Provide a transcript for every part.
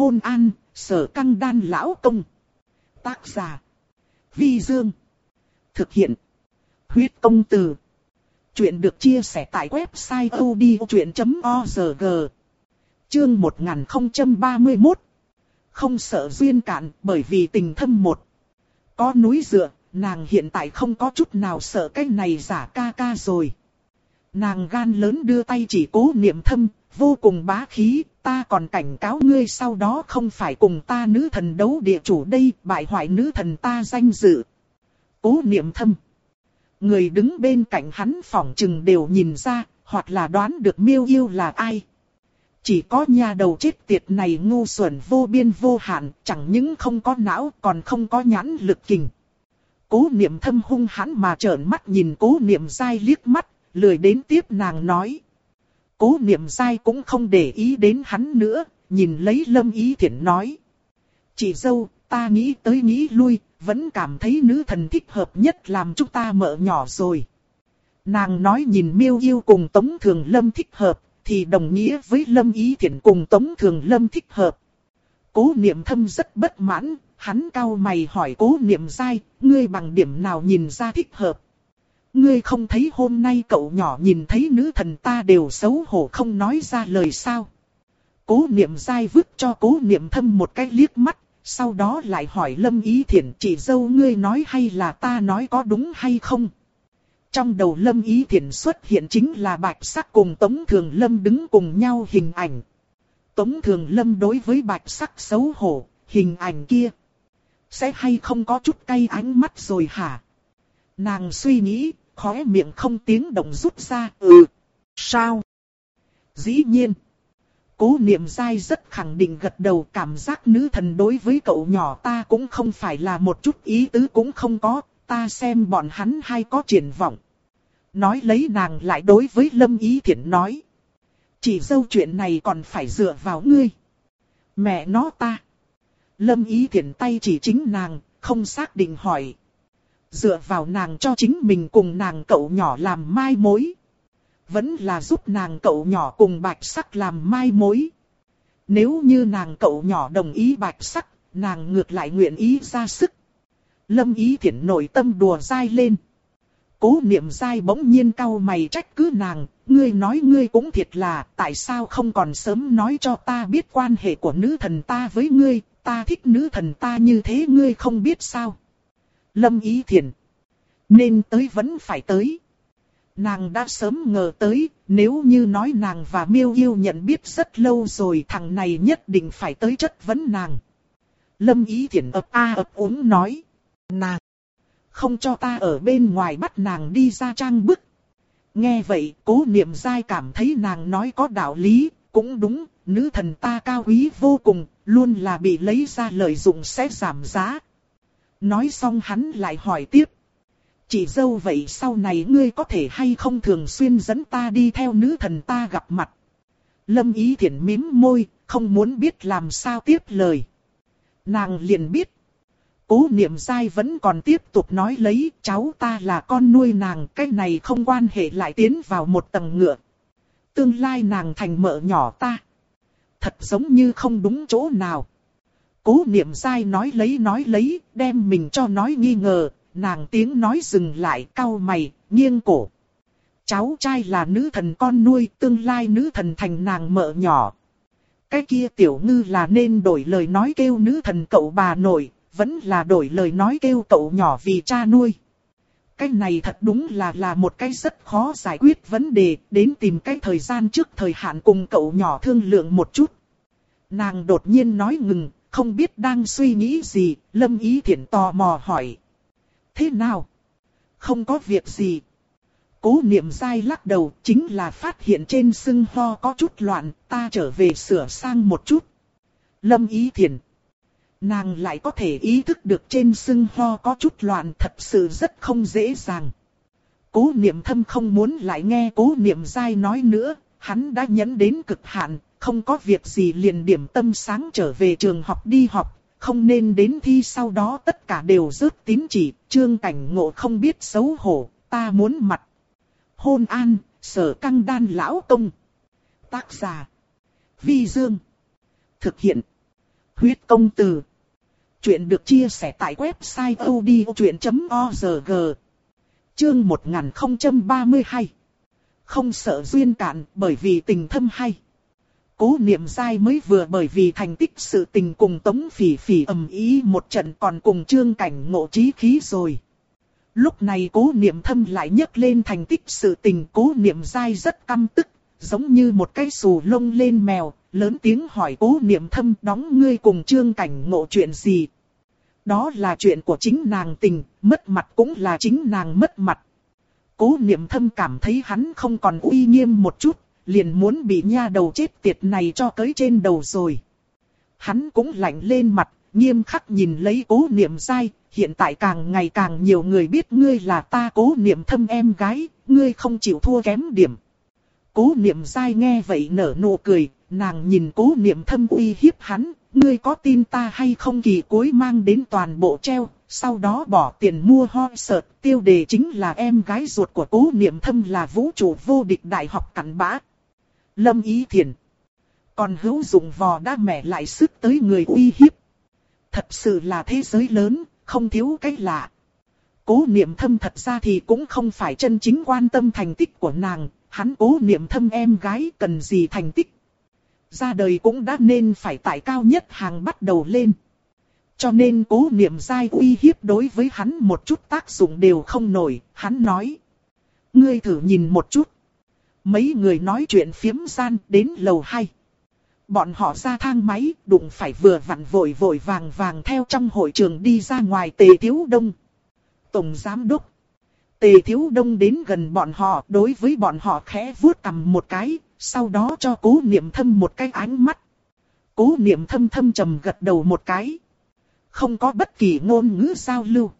Hôn an, sở căng đan lão công. Tác giả. Vi Dương. Thực hiện. Huyết công từ. Chuyện được chia sẻ tại website odchuyện.org. Chương 1031. Không sợ duyên cạn bởi vì tình thâm một. Có núi dựa, nàng hiện tại không có chút nào sợ cái này giả ca ca rồi. Nàng gan lớn đưa tay chỉ cố niệm thâm, vô cùng bá khí, ta còn cảnh cáo ngươi sau đó không phải cùng ta nữ thần đấu địa chủ đây, bại hoại nữ thần ta danh dự. Cố niệm thâm. Người đứng bên cạnh hắn phỏng chừng đều nhìn ra, hoặc là đoán được miêu yêu là ai. Chỉ có nhà đầu chết tiệt này ngu xuẩn vô biên vô hạn, chẳng những không có não còn không có nhãn lực kình. Cố niệm thâm hung hãn mà trợn mắt nhìn cố niệm dai liếc mắt, lười đến tiếp nàng nói. Cố niệm dai cũng không để ý đến hắn nữa, nhìn lấy lâm ý thiện nói. Chị dâu, ta nghĩ tới nghĩ lui, vẫn cảm thấy nữ thần thích hợp nhất làm chúng ta mợ nhỏ rồi. Nàng nói nhìn miêu yêu cùng Tống Thường Lâm thích hợp, thì đồng nghĩa với Lâm Ý Thiển cùng Tống Thường Lâm thích hợp. Cố niệm thâm rất bất mãn, hắn cao mày hỏi cố niệm dai, ngươi bằng điểm nào nhìn ra thích hợp. Ngươi không thấy hôm nay cậu nhỏ nhìn thấy nữ thần ta đều xấu hổ không nói ra lời sao. Cố niệm dai vứt cho cố niệm thâm một cái liếc mắt, sau đó lại hỏi Lâm Ý Thiển chị dâu ngươi nói hay là ta nói có đúng hay không. Trong đầu Lâm Ý Thiển xuất hiện chính là bạch sắc cùng Tống Thường Lâm đứng cùng nhau hình ảnh. Tống Thường Lâm đối với bạch sắc xấu hổ, hình ảnh kia. Sẽ hay không có chút cay ánh mắt rồi hả? Nàng suy nghĩ, khóe miệng không tiếng động rút ra, ừ, sao? Dĩ nhiên. Cố niệm dai rất khẳng định gật đầu cảm giác nữ thần đối với cậu nhỏ ta cũng không phải là một chút ý tứ cũng không có, ta xem bọn hắn hay có triển vọng. Nói lấy nàng lại đối với Lâm Ý Thiển nói. Chỉ dâu chuyện này còn phải dựa vào ngươi. Mẹ nó ta. Lâm Ý Thiển tay chỉ chính nàng, không xác định hỏi. Dựa vào nàng cho chính mình cùng nàng cậu nhỏ làm mai mối. Vẫn là giúp nàng cậu nhỏ cùng bạch sắc làm mai mối. Nếu như nàng cậu nhỏ đồng ý bạch sắc, nàng ngược lại nguyện ý ra sức. Lâm ý thiện nội tâm đùa dai lên. Cố niệm dai bỗng nhiên cau mày trách cứ nàng, ngươi nói ngươi cũng thiệt là, tại sao không còn sớm nói cho ta biết quan hệ của nữ thần ta với ngươi, ta thích nữ thần ta như thế ngươi không biết sao. Lâm ý thiện. Nên tới vẫn phải tới. Nàng đã sớm ngờ tới, nếu như nói nàng và miêu yêu nhận biết rất lâu rồi thằng này nhất định phải tới chất vấn nàng. Lâm ý thiện ập a ập úng nói. Nàng! Không cho ta ở bên ngoài bắt nàng đi ra trang bức. Nghe vậy, cố niệm dai cảm thấy nàng nói có đạo lý, cũng đúng, nữ thần ta cao quý vô cùng, luôn là bị lấy ra lợi dụng sẽ giảm giá. Nói xong hắn lại hỏi tiếp. Chị dâu vậy sau này ngươi có thể hay không thường xuyên dẫn ta đi theo nữ thần ta gặp mặt. Lâm ý thiện mím môi, không muốn biết làm sao tiếp lời. Nàng liền biết. Cố niệm dai vẫn còn tiếp tục nói lấy cháu ta là con nuôi nàng, cái này không quan hệ lại tiến vào một tầng ngựa. Tương lai nàng thành mợ nhỏ ta. Thật giống như không đúng chỗ nào. Cố niệm dai nói lấy nói lấy, đem mình cho nói nghi ngờ, nàng tiếng nói dừng lại cau mày, nghiêng cổ. Cháu trai là nữ thần con nuôi, tương lai nữ thần thành nàng mợ nhỏ. Cái kia tiểu ngư là nên đổi lời nói kêu nữ thần cậu bà nội, vẫn là đổi lời nói kêu cậu nhỏ vì cha nuôi. Cái này thật đúng là là một cái rất khó giải quyết vấn đề, đến tìm cái thời gian trước thời hạn cùng cậu nhỏ thương lượng một chút. Nàng đột nhiên nói ngừng, không biết đang suy nghĩ gì, Lâm Ý Thiển tò mò hỏi. Thế nào? Không có việc gì. Cố niệm dai lắc đầu chính là phát hiện trên sưng ho có chút loạn, ta trở về sửa sang một chút. Lâm Ý Thiển. Nàng lại có thể ý thức được trên sưng ho có chút loạn thật sự rất không dễ dàng. Cố niệm thâm không muốn lại nghe cố niệm dai nói nữa, hắn đã nhấn đến cực hạn, không có việc gì liền điểm tâm sáng trở về trường học đi học, không nên đến thi sau đó tất cả đều rớt tín chỉ, trương cảnh ngộ không biết xấu hổ, ta muốn mặt. Hôn an, sở căng đan lão tông Tác giả. Vi Dương. Thực hiện. Huyết công từ. Chuyện được chia sẻ tại website odchuyện.org. Chương 1032. Không sợ duyên cạn bởi vì tình thâm hay. Cố niệm dai mới vừa bởi vì thành tích sự tình cùng tống phỉ phỉ ầm ý một trận còn cùng trương cảnh ngộ trí khí rồi. Lúc này cố niệm thâm lại nhấc lên thành tích sự tình cố niệm dai rất căm tức, giống như một cái xù lông lên mèo, lớn tiếng hỏi cố niệm thâm đóng ngươi cùng trương cảnh ngộ chuyện gì. Đó là chuyện của chính nàng tình, mất mặt cũng là chính nàng mất mặt. Cố niệm thâm cảm thấy hắn không còn uy nghiêm một chút, liền muốn bị nha đầu chết tiệt này cho tới trên đầu rồi. Hắn cũng lạnh lên mặt, nghiêm khắc nhìn lấy cố niệm dai, hiện tại càng ngày càng nhiều người biết ngươi là ta cố niệm thâm em gái, ngươi không chịu thua kém điểm. Cố niệm dai nghe vậy nở nụ cười, nàng nhìn cố niệm thâm uy hiếp hắn, ngươi có tin ta hay không kỳ cuối mang đến toàn bộ treo, sau đó bỏ tiền mua ho sợt, tiêu đề chính là em gái ruột của cố niệm thâm là vũ trụ vô địch đại học cắn bã. Lâm ý thiền. Còn hữu dụng vò đa mẹ lại sức tới người uy hiếp. Thật sự là thế giới lớn, không thiếu cái lạ. Cố niệm thâm thật ra thì cũng không phải chân chính quan tâm thành tích của nàng, hắn cố niệm thâm em gái cần gì thành tích. Ra đời cũng đã nên phải tại cao nhất hàng bắt đầu lên. Cho nên cố niệm dai uy hiếp đối với hắn một chút tác dụng đều không nổi, hắn nói. Ngươi thử nhìn một chút. Mấy người nói chuyện phiếm gian đến lầu 2. Bọn họ ra thang máy, đụng phải vừa vặn vội vội vàng vàng theo trong hội trường đi ra ngoài tề thiếu đông. Tổng giám đốc. Tề thiếu đông đến gần bọn họ, đối với bọn họ khẽ vuốt cầm một cái, sau đó cho cố niệm thâm một cái ánh mắt. Cố niệm thâm thâm trầm gật đầu một cái. Không có bất kỳ ngôn ngữ giao lưu.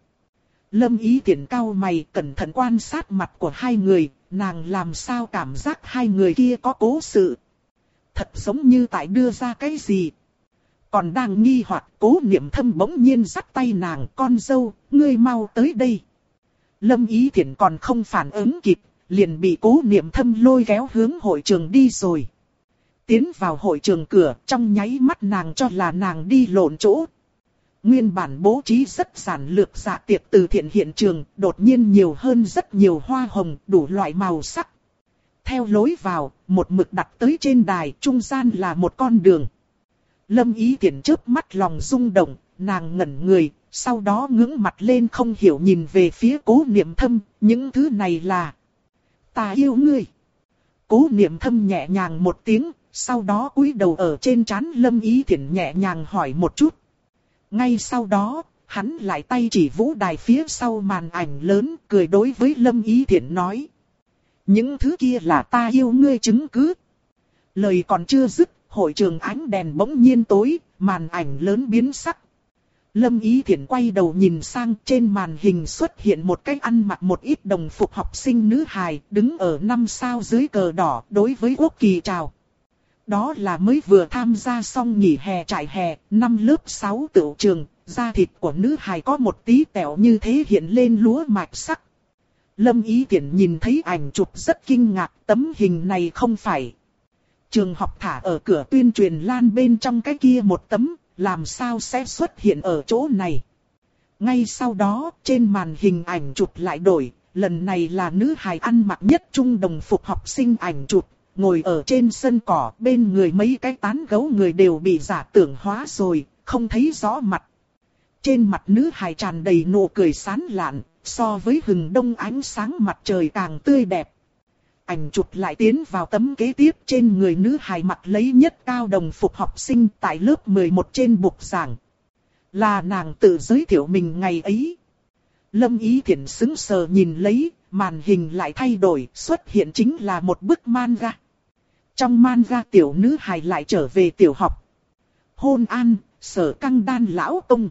Lâm ý tiện cao mày cẩn thận quan sát mặt của hai người, nàng làm sao cảm giác hai người kia có cố sự. Thật giống như tại đưa ra cái gì. Còn đang nghi hoặc cố niệm thâm bỗng nhiên dắt tay nàng con dâu, ngươi mau tới đây. Lâm ý thiện còn không phản ứng kịp, liền bị cố niệm thâm lôi kéo hướng hội trường đi rồi. Tiến vào hội trường cửa, trong nháy mắt nàng cho là nàng đi lộn chỗ. Nguyên bản bố trí rất giản lược dạ tiệc từ thiện hiện trường, đột nhiên nhiều hơn rất nhiều hoa hồng, đủ loại màu sắc. Theo lối vào, một mực đặt tới trên đài, trung gian là một con đường. Lâm ý tiện chớp mắt lòng rung động, nàng ngẩn người, sau đó ngưỡng mặt lên không hiểu nhìn về phía cố niệm thâm, những thứ này là... Ta yêu ngươi. Cố niệm thâm nhẹ nhàng một tiếng, sau đó cúi đầu ở trên trán lâm ý thiện nhẹ nhàng hỏi một chút. Ngay sau đó, hắn lại tay chỉ vũ đài phía sau màn ảnh lớn, cười đối với lâm ý thiện nói. Những thứ kia là ta yêu ngươi chứng cứ. Lời còn chưa dứt, hội trường ánh đèn bỗng nhiên tối, màn ảnh lớn biến sắc. Lâm Ý Thiển quay đầu nhìn sang trên màn hình xuất hiện một cái ăn mặc một ít đồng phục học sinh nữ hài đứng ở năm sao dưới cờ đỏ đối với quốc kỳ chào. Đó là mới vừa tham gia xong nghỉ hè trại hè, năm lớp 6 tựu trường, da thịt của nữ hài có một tí tẹo như thế hiện lên lúa mạch sắc. Lâm Ý Tiễn nhìn thấy ảnh chụp rất kinh ngạc, tấm hình này không phải. Trường học thả ở cửa tuyên truyền lan bên trong cái kia một tấm, làm sao sẽ xuất hiện ở chỗ này. Ngay sau đó, trên màn hình ảnh chụp lại đổi, lần này là nữ hài ăn mặc nhất trung đồng phục học sinh ảnh chụp, ngồi ở trên sân cỏ, bên người mấy cái tán gấu người đều bị giả tưởng hóa rồi, không thấy rõ mặt. Trên mặt nữ hài tràn đầy nụ cười sán lạn, so với hừng đông ánh sáng mặt trời càng tươi đẹp. Ảnh chụp lại tiến vào tấm kế tiếp trên người nữ hài mặt lấy nhất cao đồng phục học sinh tại lớp 11 trên bục giảng. Là nàng tự giới thiệu mình ngày ấy. Lâm Ý Thiển xứng sờ nhìn lấy, màn hình lại thay đổi, xuất hiện chính là một bức manga. Trong manga tiểu nữ hài lại trở về tiểu học. Hôn an, sở căng đan lão tông.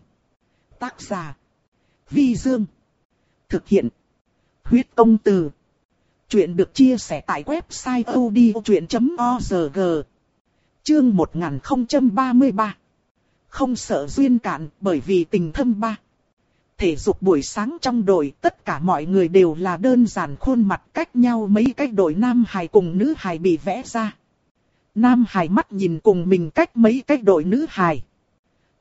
Tác giả. Vi Dương. Thực hiện. Huyết công từ. Chuyện được chia sẻ tại website odchuyện.org. Chương 1033. Không sợ duyên cạn bởi vì tình thâm ba. Thể dục buổi sáng trong đội tất cả mọi người đều là đơn giản khuôn mặt cách nhau mấy cách đội nam hài cùng nữ hài bị vẽ ra. Nam hài mắt nhìn cùng mình cách mấy cách đội nữ hài.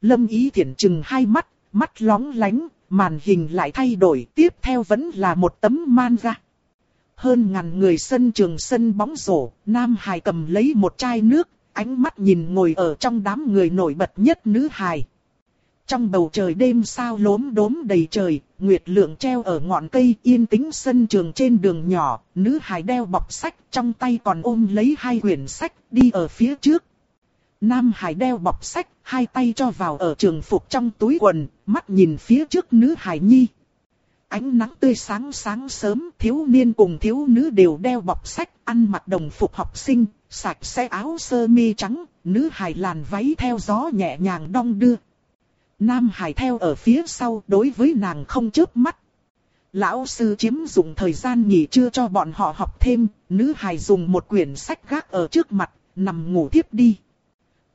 Lâm Ý Thiển chừng hai mắt, mắt lóng lánh, màn hình lại thay đổi, tiếp theo vẫn là một tấm manga. Hơn ngàn người sân trường sân bóng rổ, Nam Hải cầm lấy một chai nước, ánh mắt nhìn ngồi ở trong đám người nổi bật nhất nữ hài. Trong bầu trời đêm sao lốm đốm đầy trời, nguyệt lượng treo ở ngọn cây yên tĩnh sân trường trên đường nhỏ, nữ hài đeo bọc sách, trong tay còn ôm lấy hai quyển sách, đi ở phía trước. Nam hải đeo bọc sách, hai tay cho vào ở trường phục trong túi quần, mắt nhìn phía trước nữ hải nhi. Ánh nắng tươi sáng sáng sớm, thiếu niên cùng thiếu nữ đều đeo bọc sách, ăn mặc đồng phục học sinh, sạch sẽ áo sơ mi trắng, nữ hải làn váy theo gió nhẹ nhàng đong đưa. Nam hải theo ở phía sau đối với nàng không chớp mắt. Lão sư chiếm dụng thời gian nghỉ trưa cho bọn họ học thêm, nữ hải dùng một quyển sách gác ở trước mặt, nằm ngủ tiếp đi.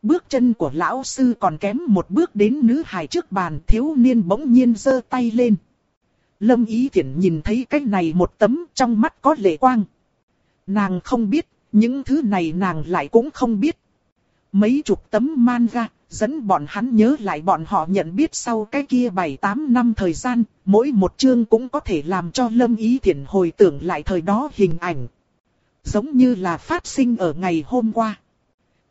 Bước chân của lão sư còn kém một bước đến nữ hải trước bàn thiếu niên bỗng nhiên giơ tay lên. Lâm Ý Thiển nhìn thấy cái này một tấm trong mắt có lệ quang. Nàng không biết, những thứ này nàng lại cũng không biết. Mấy chục tấm manga, dẫn bọn hắn nhớ lại bọn họ nhận biết sau cái kia 7-8 năm thời gian, mỗi một chương cũng có thể làm cho Lâm Ý Thiển hồi tưởng lại thời đó hình ảnh. Giống như là phát sinh ở ngày hôm qua.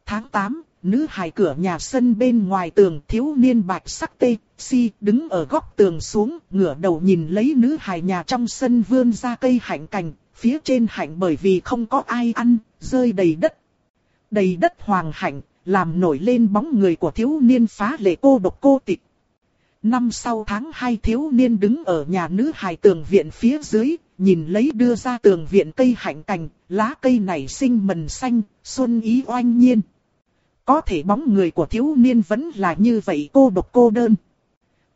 Tháng 8, nữ hài cửa nhà sân bên ngoài tường thiếu niên bạch sắc tê, si đứng ở góc tường xuống, ngửa đầu nhìn lấy nữ hài nhà trong sân vươn ra cây hạnh cành, phía trên hạnh bởi vì không có ai ăn, rơi đầy đất. Đầy đất hoàng hạnh, làm nổi lên bóng người của thiếu niên phá lệ cô độc cô tịch. Năm sau tháng 2 thiếu niên đứng ở nhà nữ hài tường viện phía dưới, nhìn lấy đưa ra tường viện cây hạnh cành, lá cây này sinh mần xanh, xuân ý oanh nhiên. Có thể bóng người của thiếu niên vẫn là như vậy cô độc cô đơn.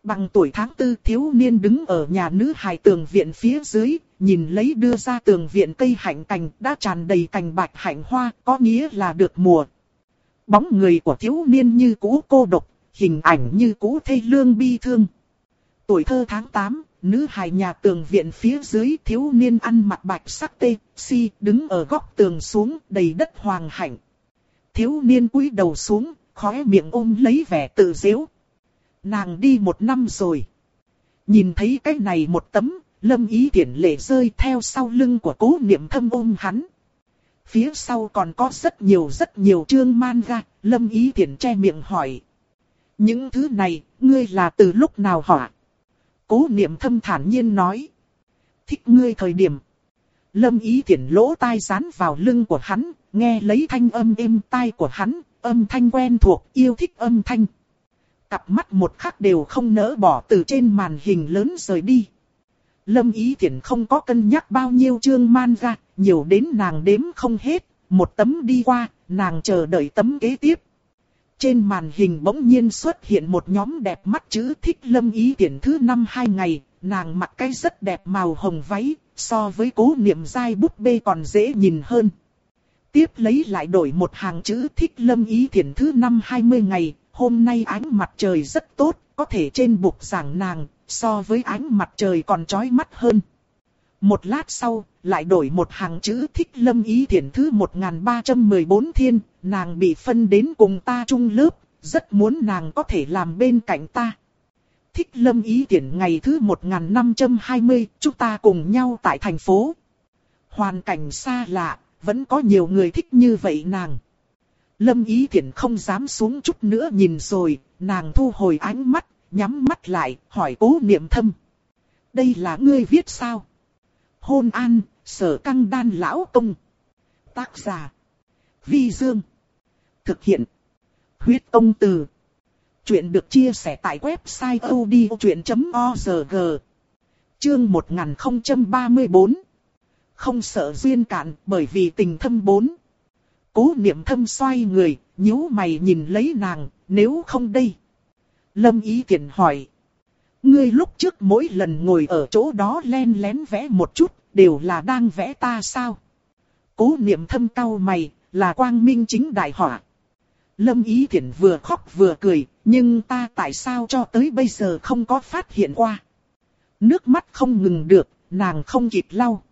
Bằng tuổi tháng tư thiếu niên đứng ở nhà nữ hài tường viện phía dưới, nhìn lấy đưa ra tường viện cây hạnh cành đã tràn đầy cành bạch hạnh hoa, có nghĩa là được mùa. Bóng người của thiếu niên như cũ cô độc, hình ảnh như cũ thê lương bi thương. Tuổi thơ tháng 8, nữ hài nhà tường viện phía dưới thiếu niên ăn mặc bạch sắc tê, si, đứng ở góc tường xuống đầy đất hoàng hạnh thiếu niên cúi đầu xuống, khóe miệng ôm lấy vẻ tự dễu. Nàng đi một năm rồi. Nhìn thấy cái này một tấm, lâm ý tiện lệ rơi theo sau lưng của cố niệm thâm ôm hắn. Phía sau còn có rất nhiều rất nhiều chương manga, lâm ý Thiển che miệng hỏi. Những thứ này, ngươi là từ lúc nào hỏa? Cố niệm thâm thản nhiên nói. Thích ngươi thời điểm. Lâm ý Thiển lỗ tai dán vào lưng của hắn, nghe lấy thanh âm êm tai của hắn, âm thanh quen thuộc, yêu thích âm thanh. Cặp mắt một khắc đều không nỡ bỏ từ trên màn hình lớn rời đi. Lâm Ý Thiển không có cân nhắc bao nhiêu chương man ra, nhiều đến nàng đếm không hết, một tấm đi qua, nàng chờ đợi tấm kế tiếp. Trên màn hình bỗng nhiên xuất hiện một nhóm đẹp mắt chữ thích Lâm Ý Thiển thứ năm hai ngày, nàng mặc cái rất đẹp màu hồng váy, so với cố niệm dai bút bê còn dễ nhìn hơn. Tiếp lấy lại đổi một hàng chữ thích lâm ý thiền thứ năm 20 ngày, hôm nay ánh mặt trời rất tốt, có thể trên bục giảng nàng, so với ánh mặt trời còn chói mắt hơn. Một lát sau, lại đổi một hàng chữ thích lâm ý thiền thứ 1314 thiên, nàng bị phân đến cùng ta chung lớp, rất muốn nàng có thể làm bên cạnh ta. Thích lâm ý tiện ngày thứ 1520, chúng ta cùng nhau tại thành phố. Hoàn cảnh xa lạ, vẫn có nhiều người thích như vậy nàng. Lâm Ý Thiển không dám xuống chút nữa nhìn rồi, nàng thu hồi ánh mắt, nhắm mắt lại, hỏi cố niệm thâm. Đây là ngươi viết sao? Hôn an, sở căng đan lão công. Tác giả. Vi Dương. Thực hiện. Huyết công từ. Chuyện được chia sẻ tại website odchuyện.org. Chương 1034 không sợ duyên cạn bởi vì tình thâm bốn. Cố niệm thâm xoay người, nhíu mày nhìn lấy nàng, nếu không đây. Lâm ý Thiện hỏi. Ngươi lúc trước mỗi lần ngồi ở chỗ đó len lén vẽ một chút, đều là đang vẽ ta sao? Cố niệm thâm cau mày, là quang minh chính đại họa. Lâm ý Thiển vừa khóc vừa cười, nhưng ta tại sao cho tới bây giờ không có phát hiện qua? Nước mắt không ngừng được, nàng không kịp lau.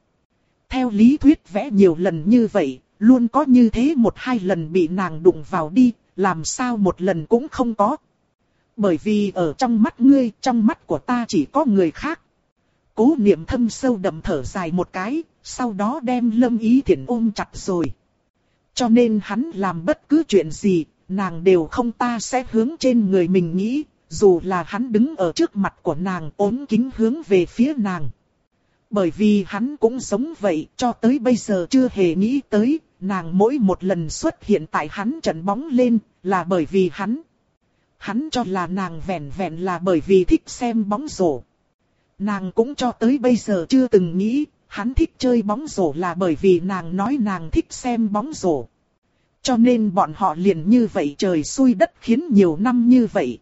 Theo lý thuyết vẽ nhiều lần như vậy, luôn có như thế một hai lần bị nàng đụng vào đi, làm sao một lần cũng không có. Bởi vì ở trong mắt ngươi, trong mắt của ta chỉ có người khác. Cố niệm thâm sâu đậm thở dài một cái, sau đó đem lâm ý thiện ôm chặt rồi. Cho nên hắn làm bất cứ chuyện gì, nàng đều không ta sẽ hướng trên người mình nghĩ, dù là hắn đứng ở trước mặt của nàng ốm kính hướng về phía nàng. Bởi vì hắn cũng giống vậy, cho tới bây giờ chưa hề nghĩ tới, nàng mỗi một lần xuất hiện tại hắn trận bóng lên, là bởi vì hắn. Hắn cho là nàng vẹn vẹn là bởi vì thích xem bóng rổ. Nàng cũng cho tới bây giờ chưa từng nghĩ, hắn thích chơi bóng rổ là bởi vì nàng nói nàng thích xem bóng rổ. Cho nên bọn họ liền như vậy trời xui đất khiến nhiều năm như vậy.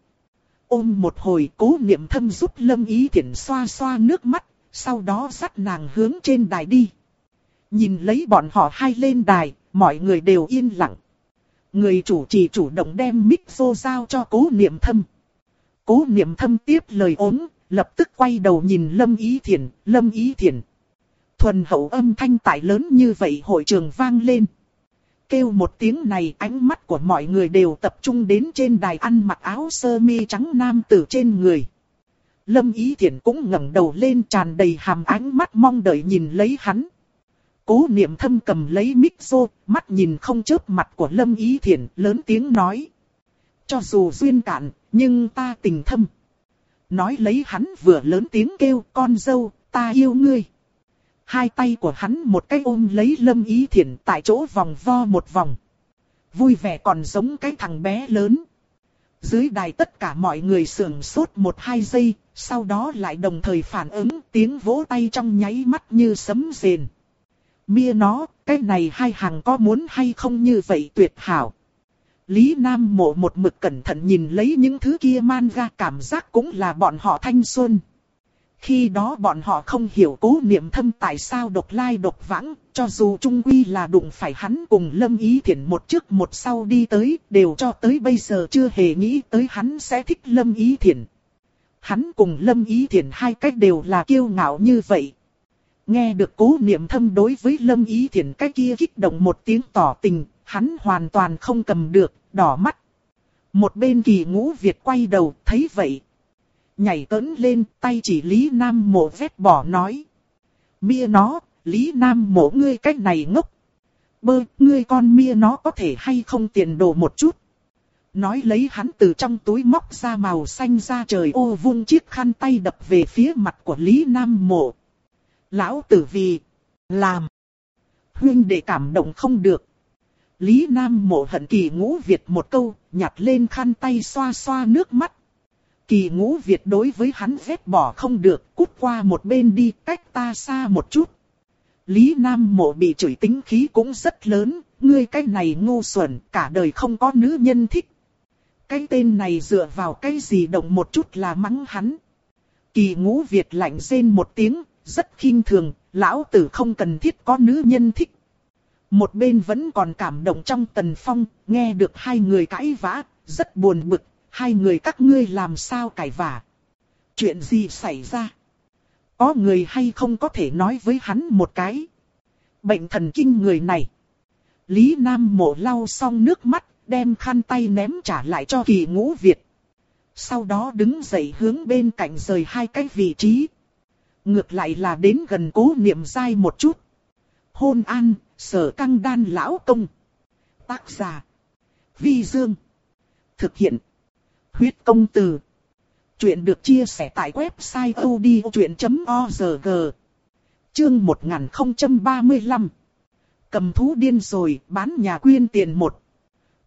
Ôm một hồi cố niệm thâm giúp lâm ý thiện xoa xoa nước mắt, sau đó dắt nàng hướng trên đài đi. Nhìn lấy bọn họ hai lên đài, mọi người đều yên lặng. Người chủ trì chủ động đem mic vô giao cho cố niệm thâm. Cố niệm thâm tiếp lời ốm, lập tức quay đầu nhìn Lâm Ý Thiển, Lâm Ý Thiển. Thuần hậu âm thanh tải lớn như vậy hội trường vang lên. Kêu một tiếng này ánh mắt của mọi người đều tập trung đến trên đài ăn mặc áo sơ mi trắng nam tử trên người. Lâm Ý Thiển cũng ngẩng đầu lên tràn đầy hàm ánh mắt mong đợi nhìn lấy hắn. Cố niệm thâm cầm lấy mic rô, mắt nhìn không chớp mặt của Lâm Ý Thiển, lớn tiếng nói. Cho dù duyên cạn, nhưng ta tình thâm. Nói lấy hắn vừa lớn tiếng kêu con dâu, ta yêu ngươi. Hai tay của hắn một cái ôm lấy Lâm Ý Thiển tại chỗ vòng vo một vòng. Vui vẻ còn giống cái thằng bé lớn. Dưới đài tất cả mọi người sưởng sốt một hai giây, sau đó lại đồng thời phản ứng tiếng vỗ tay trong nháy mắt như sấm rền. Mia nó, cái này hai hàng có muốn hay không như vậy tuyệt hảo. Lý Nam mộ một mực cẩn thận nhìn lấy những thứ kia man ra cảm giác cũng là bọn họ thanh xuân. Khi đó bọn họ không hiểu cố niệm thâm tại sao độc lai độc vãng, cho dù trung quy là đụng phải hắn cùng Lâm Ý thiện một trước một sau đi tới, đều cho tới bây giờ chưa hề nghĩ tới hắn sẽ thích Lâm Ý thiện. Hắn cùng Lâm Ý thiện hai cách đều là kiêu ngạo như vậy. Nghe được cố niệm thâm đối với Lâm Ý Thiển cái kia kích động một tiếng tỏ tình, hắn hoàn toàn không cầm được, đỏ mắt. Một bên kỳ ngũ Việt quay đầu, thấy vậy. Nhảy tấn lên, tay chỉ Lý Nam mộ vét bỏ nói. Mia nó, Lý Nam mộ ngươi cách này ngốc. Bơ, ngươi con mia nó có thể hay không tiền đồ một chút. Nói lấy hắn từ trong túi móc ra màu xanh ra trời ô vung chiếc khăn tay đập về phía mặt của Lý Nam mộ. Lão tử vì, làm. Huyên để cảm động không được. Lý Nam mộ hận kỳ ngũ Việt một câu, nhặt lên khăn tay xoa xoa nước mắt. Kỳ ngũ Việt đối với hắn vết bỏ không được, cút qua một bên đi, cách ta xa một chút. Lý Nam mộ bị chửi tính khí cũng rất lớn, ngươi cái này ngu xuẩn, cả đời không có nữ nhân thích. Cái tên này dựa vào cái gì động một chút là mắng hắn. Kỳ ngũ Việt lạnh rên một tiếng, rất khinh thường, lão tử không cần thiết có nữ nhân thích. Một bên vẫn còn cảm động trong tần phong, nghe được hai người cãi vã, rất buồn bực, hai người các ngươi làm sao cãi vã. Chuyện gì xảy ra? Có người hay không có thể nói với hắn một cái? Bệnh thần kinh người này. Lý Nam mộ lau xong nước mắt, đem khăn tay ném trả lại cho kỳ ngũ Việt. Sau đó đứng dậy hướng bên cạnh rời hai cái vị trí. Ngược lại là đến gần cố niệm dai một chút. Hôn an, sở căng đan lão công. Tác giả. Vi Dương. Thực hiện. Huyết công từ. Chuyện được chia sẻ tại website odchuyện.org. Chương 1035. Cầm thú điên rồi, bán nhà quyên tiền một.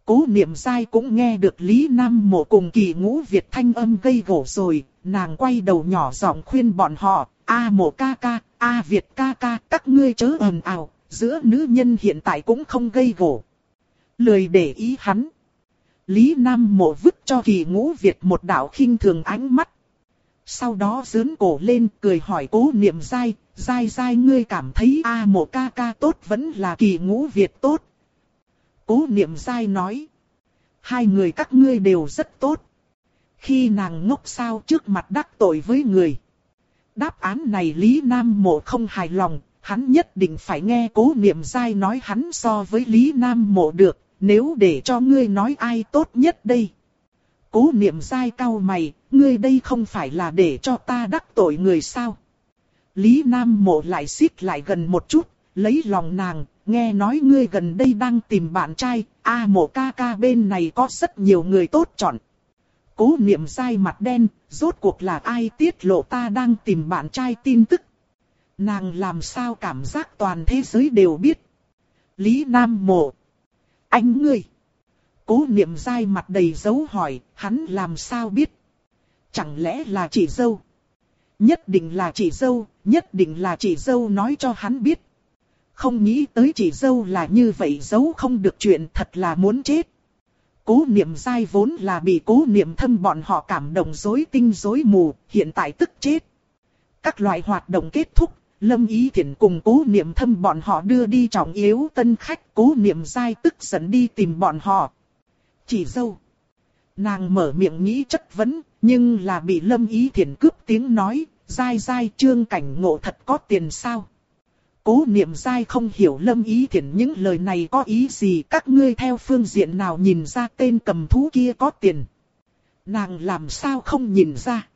Cố niệm dai cũng nghe được Lý Nam mộ cùng kỳ ngũ Việt thanh âm gây gỗ rồi, nàng quay đầu nhỏ giọng khuyên bọn họ, A mộ ca ca, A Việt ca ca, các ngươi chớ ồn ào, giữa nữ nhân hiện tại cũng không gây gỗ. Lười để ý hắn. Lý Nam mộ vứt cho kỳ ngũ Việt một đạo khinh thường ánh mắt. Sau đó dướn cổ lên cười hỏi cố niệm dai, dai dai ngươi cảm thấy A mộ ca ca tốt vẫn là kỳ ngũ Việt tốt. Cố niệm dai nói. Hai người các ngươi đều rất tốt. Khi nàng ngốc sao trước mặt đắc tội với người. Đáp án này Lý Nam Mộ không hài lòng, hắn nhất định phải nghe cố niệm dai nói hắn so với Lý Nam Mộ được, nếu để cho ngươi nói ai tốt nhất đây. Cố niệm dai cao mày, ngươi đây không phải là để cho ta đắc tội người sao? Lý Nam Mộ lại xích lại gần một chút, lấy lòng nàng, nghe nói ngươi gần đây đang tìm bạn trai, a mộ ca ca bên này có rất nhiều người tốt chọn. Cố niệm dai mặt đen, rốt cuộc là ai tiết lộ ta đang tìm bạn trai tin tức. Nàng làm sao cảm giác toàn thế giới đều biết. Lý Nam Mộ. Anh ngươi. Cố niệm dai mặt đầy dấu hỏi, hắn làm sao biết? Chẳng lẽ là chị dâu? Nhất định là chị dâu, nhất định là chị dâu nói cho hắn biết. Không nghĩ tới chị dâu là như vậy giấu không được chuyện thật là muốn chết. Cố niệm dai vốn là bị cố niệm thâm bọn họ cảm động dối tinh dối mù, hiện tại tức chết. Các loại hoạt động kết thúc, Lâm Ý Thiển cùng cố niệm thâm bọn họ đưa đi trọng yếu tân khách, cố niệm dai tức giận đi tìm bọn họ. Chỉ dâu. Nàng mở miệng nghĩ chất vấn, nhưng là bị Lâm Ý Thiển cướp tiếng nói, dai dai trương cảnh ngộ thật có tiền sao. Cố niệm dai không hiểu Lâm Ý thiện những lời này có ý gì các ngươi theo phương diện nào nhìn ra tên cầm thú kia có tiền. Nàng làm sao không nhìn ra.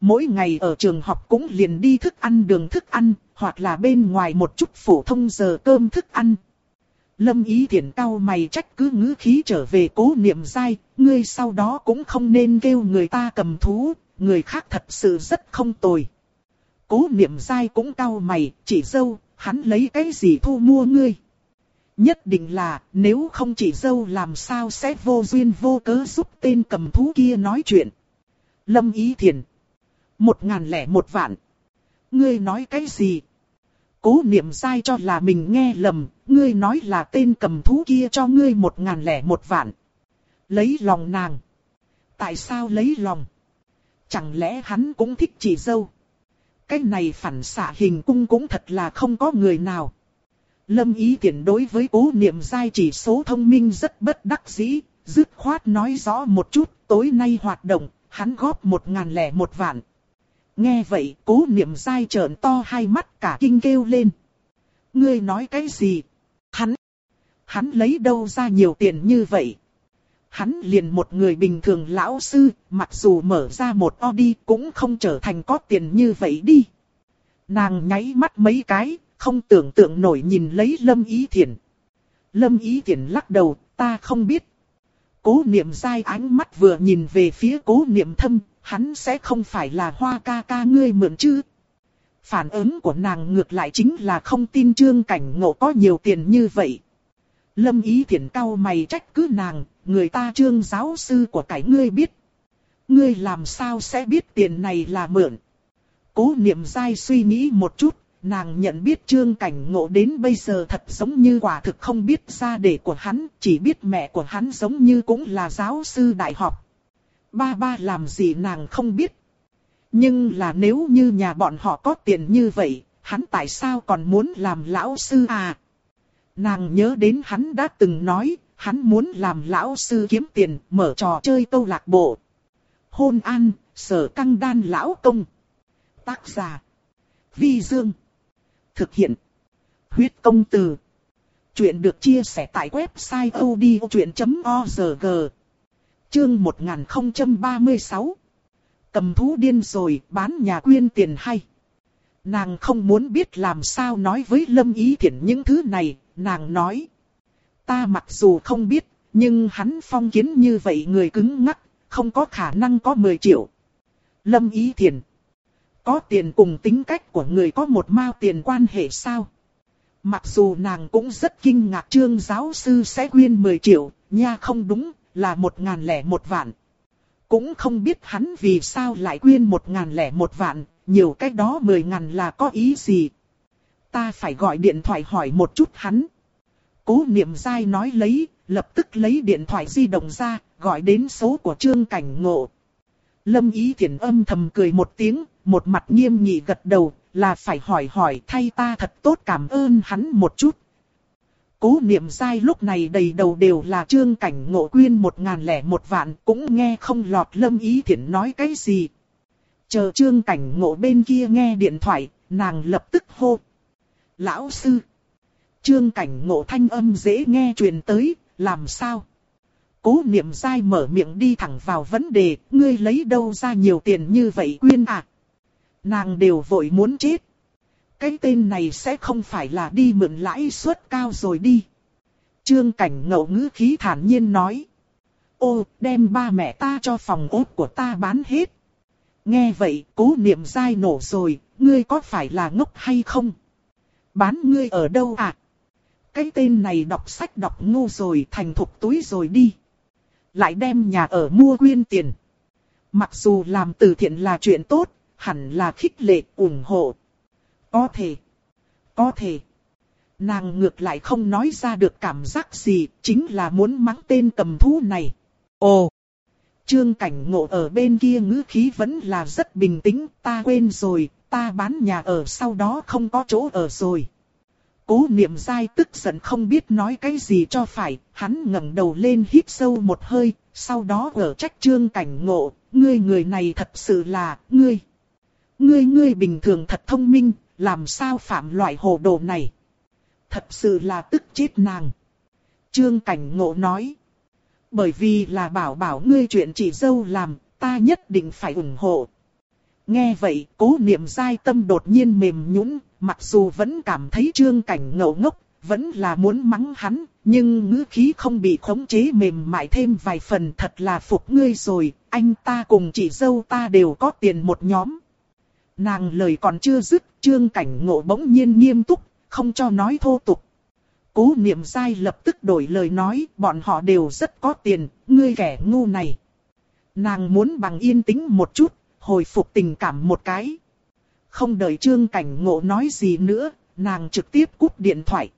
Mỗi ngày ở trường học cũng liền đi thức ăn đường thức ăn, hoặc là bên ngoài một chút phổ thông giờ cơm thức ăn. Lâm ý thiện cao mày trách cứ ngữ khí trở về cố niệm dai, ngươi sau đó cũng không nên kêu người ta cầm thú, người khác thật sự rất không tồi. Cố niệm dai cũng cao mày, chỉ dâu, hắn lấy cái gì thu mua ngươi. Nhất định là, nếu không chỉ dâu làm sao sẽ vô duyên vô cớ giúp tên cầm thú kia nói chuyện. Lâm ý thiền. Một ngàn lẻ một vạn. Ngươi nói cái gì? Cố niệm sai cho là mình nghe lầm, ngươi nói là tên cầm thú kia cho ngươi một ngàn lẻ một vạn. Lấy lòng nàng. Tại sao lấy lòng? Chẳng lẽ hắn cũng thích chị dâu? Cái này phản xạ hình cung cũng thật là không có người nào. Lâm ý tiện đối với cố niệm giai chỉ số thông minh rất bất đắc dĩ, dứt khoát nói rõ một chút, tối nay hoạt động, hắn góp một ngàn lẻ một vạn. Nghe vậy, cố niệm giai trợn to hai mắt cả kinh kêu lên. Ngươi nói cái gì? Hắn, hắn lấy đâu ra nhiều tiền như vậy? Hắn liền một người bình thường lão sư, mặc dù mở ra một Audi cũng không trở thành có tiền như vậy đi. Nàng nháy mắt mấy cái, không tưởng tượng nổi nhìn lấy Lâm Ý Thiển. Lâm Ý Thiển lắc đầu, ta không biết. Cố niệm dai ánh mắt vừa nhìn về phía cố niệm thâm, hắn sẽ không phải là hoa ca ca ngươi mượn chứ. Phản ứng của nàng ngược lại chính là không tin trương cảnh ngộ có nhiều tiền như vậy. Lâm ý thiện cao mày trách cứ nàng, người ta trương giáo sư của cái ngươi biết. Ngươi làm sao sẽ biết tiền này là mượn. Cố niệm dai suy nghĩ một chút, nàng nhận biết trương cảnh ngộ đến bây giờ thật giống như quả thực không biết ra để của hắn, chỉ biết mẹ của hắn giống như cũng là giáo sư đại học ba ba làm gì nàng không biết. Nhưng là nếu như nhà bọn họ có tiền như vậy, hắn tại sao còn muốn làm lão sư à? Nàng nhớ đến hắn đã từng nói, hắn muốn làm lão sư kiếm tiền, mở trò chơi câu lạc bộ. Hôn an, sở căng đan lão công. Tác giả. Vi Dương. Thực hiện. Huyết công từ. Chuyện được chia sẻ tại website odchuyện.org. Chương 1036 Cầm thú điên rồi, bán nhà quyên tiền hay. Nàng không muốn biết làm sao nói với Lâm Ý Thiển những thứ này, nàng nói. Ta mặc dù không biết, nhưng hắn phong kiến như vậy người cứng ngắc, không có khả năng có 10 triệu. Lâm Ý Thiền, Có tiền cùng tính cách của người có một mao tiền quan hệ sao? Mặc dù nàng cũng rất kinh ngạc trương giáo sư sẽ quyên 10 triệu, nha không đúng, là một ngàn lẻ một vạn. Cũng không biết hắn vì sao lại quyên một ngàn lẻ một vạn, nhiều cách đó mười ngàn là có ý gì. Ta phải gọi điện thoại hỏi một chút hắn. Cố niệm dai nói lấy, lập tức lấy điện thoại di động ra, gọi đến số của trương cảnh ngộ. Lâm ý Thiển âm thầm cười một tiếng, một mặt nghiêm nghị gật đầu, là phải hỏi hỏi thay ta thật tốt cảm ơn hắn một chút. Cố niệm dai lúc này đầy đầu đều là trương cảnh ngộ quyên một ngàn lẻ một vạn cũng nghe không lọt lâm ý thiện nói cái gì. Chờ trương cảnh ngộ bên kia nghe điện thoại, nàng lập tức hô. Lão sư. Trương cảnh ngộ thanh âm dễ nghe truyền tới, làm sao? Cố niệm dai mở miệng đi thẳng vào vấn đề, ngươi lấy đâu ra nhiều tiền như vậy quyên à? Nàng đều vội muốn chết. Cái tên này sẽ không phải là đi mượn lãi suất cao rồi đi. Trương cảnh ngậu ngữ khí thản nhiên nói. Ô, đem ba mẹ ta cho phòng ốt của ta bán hết. Nghe vậy, cố niệm dai nổ rồi, ngươi có phải là ngốc hay không? Bán ngươi ở đâu à? Cái tên này đọc sách đọc ngu rồi thành thục túi rồi đi. Lại đem nhà ở mua quyên tiền. Mặc dù làm từ thiện là chuyện tốt, hẳn là khích lệ, ủng hộ. Có thể. Có thể. Nàng ngược lại không nói ra được cảm giác gì, chính là muốn mắng tên cầm thú này. Ồ! Trương cảnh ngộ ở bên kia ngữ khí vẫn là rất bình tĩnh, ta quên rồi, ta bán nhà ở sau đó không có chỗ ở rồi. Cố niệm dai tức giận không biết nói cái gì cho phải, hắn ngẩng đầu lên hít sâu một hơi, sau đó ở trách trương cảnh ngộ, ngươi người này thật sự là, ngươi. Ngươi ngươi bình thường thật thông minh, làm sao phạm loại hồ đồ này. Thật sự là tức chết nàng. Trương cảnh ngộ nói. Bởi vì là bảo bảo ngươi chuyện chị dâu làm, ta nhất định phải ủng hộ. Nghe vậy, cố niệm dai tâm đột nhiên mềm nhũn, mặc dù vẫn cảm thấy trương cảnh ngậu ngốc, vẫn là muốn mắng hắn, nhưng ngữ khí không bị khống chế mềm mại thêm vài phần thật là phục ngươi rồi, anh ta cùng chị dâu ta đều có tiền một nhóm. Nàng lời còn chưa dứt, trương cảnh ngộ bỗng nhiên nghiêm túc, không cho nói thô tục. Cố niệm dai lập tức đổi lời nói, bọn họ đều rất có tiền, ngươi kẻ ngu này. Nàng muốn bằng yên tĩnh một chút, hồi phục tình cảm một cái. Không đợi trương cảnh ngộ nói gì nữa, nàng trực tiếp cúp điện thoại.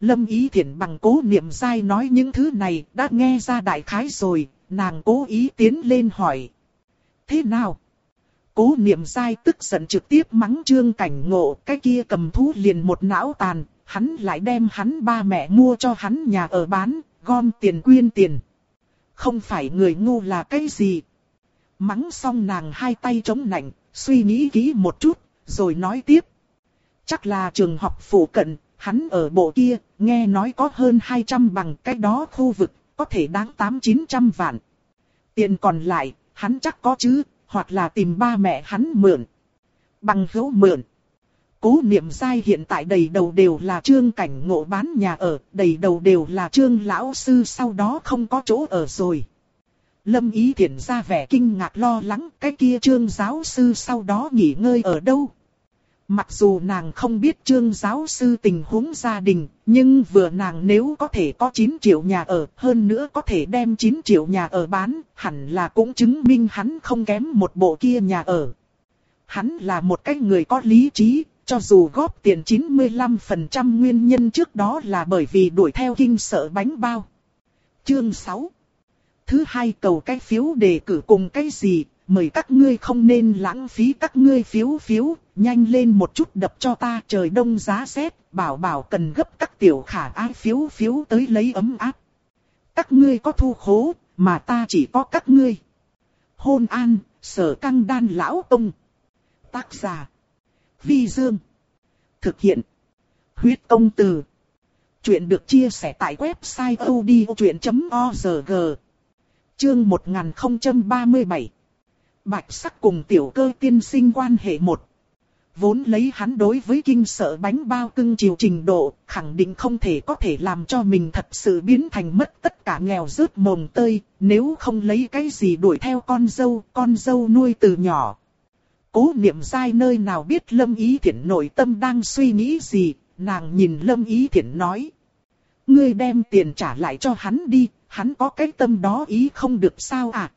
Lâm ý thiện bằng cố niệm dai nói những thứ này đã nghe ra đại khái rồi, nàng cố ý tiến lên hỏi. Thế nào? Cố niệm dai tức giận trực tiếp mắng trương cảnh ngộ, cái kia cầm thú liền một não tàn, hắn lại đem hắn ba mẹ mua cho hắn nhà ở bán, gom tiền quyên tiền. Không phải người ngu là cái gì. Mắng xong nàng hai tay chống nạnh, suy nghĩ kỹ một chút, rồi nói tiếp. Chắc là trường học phủ cận, hắn ở bộ kia, nghe nói có hơn 200 bằng cái đó khu vực, có thể đáng 8-900 vạn. Tiền còn lại, hắn chắc có chứ, hoặc là tìm ba mẹ hắn mượn. Bằng hữu mượn. Cố niệm sai hiện tại đầy đầu đều là trương cảnh ngộ bán nhà ở, đầy đầu đều là trương lão sư sau đó không có chỗ ở rồi. Lâm ý thiện ra vẻ kinh ngạc lo lắng cái kia trương giáo sư sau đó nghỉ ngơi ở đâu. Mặc dù nàng không biết trương giáo sư tình huống gia đình, nhưng vừa nàng nếu có thể có 9 triệu nhà ở, hơn nữa có thể đem 9 triệu nhà ở bán, hẳn là cũng chứng minh hắn không kém một bộ kia nhà ở. Hắn là một cái người có lý trí, cho dù góp tiền 95% nguyên nhân trước đó là bởi vì đuổi theo kinh sợ bánh bao. Chương 6 Thứ hai cầu cái phiếu đề cử cùng cái gì, mời các ngươi không nên lãng phí các ngươi phiếu phiếu, nhanh lên một chút đập cho ta trời đông giá rét, bảo bảo cần gấp các tiểu khả ái phiếu phiếu tới lấy ấm áp. Các ngươi có thu khố, mà ta chỉ có các ngươi. Hôn an, sở căng đan lão ông. Tác giả. Vi Dương. Thực hiện. Huyết công từ. Chuyện được chia sẻ tại website odchuyện.org. Chương 1037 Bạch sắc cùng tiểu cơ tiên sinh quan hệ một. Vốn lấy hắn đối với kinh sợ bánh bao cưng chiều trình độ, khẳng định không thể có thể làm cho mình thật sự biến thành mất tất cả nghèo rớt mồng tơi, nếu không lấy cái gì đuổi theo con dâu, con dâu nuôi từ nhỏ. Cố niệm dai nơi nào biết Lâm Ý Thiển nội tâm đang suy nghĩ gì, nàng nhìn Lâm Ý Thiển nói. Ngươi đem tiền trả lại cho hắn đi, hắn có cái tâm đó ý không được sao à?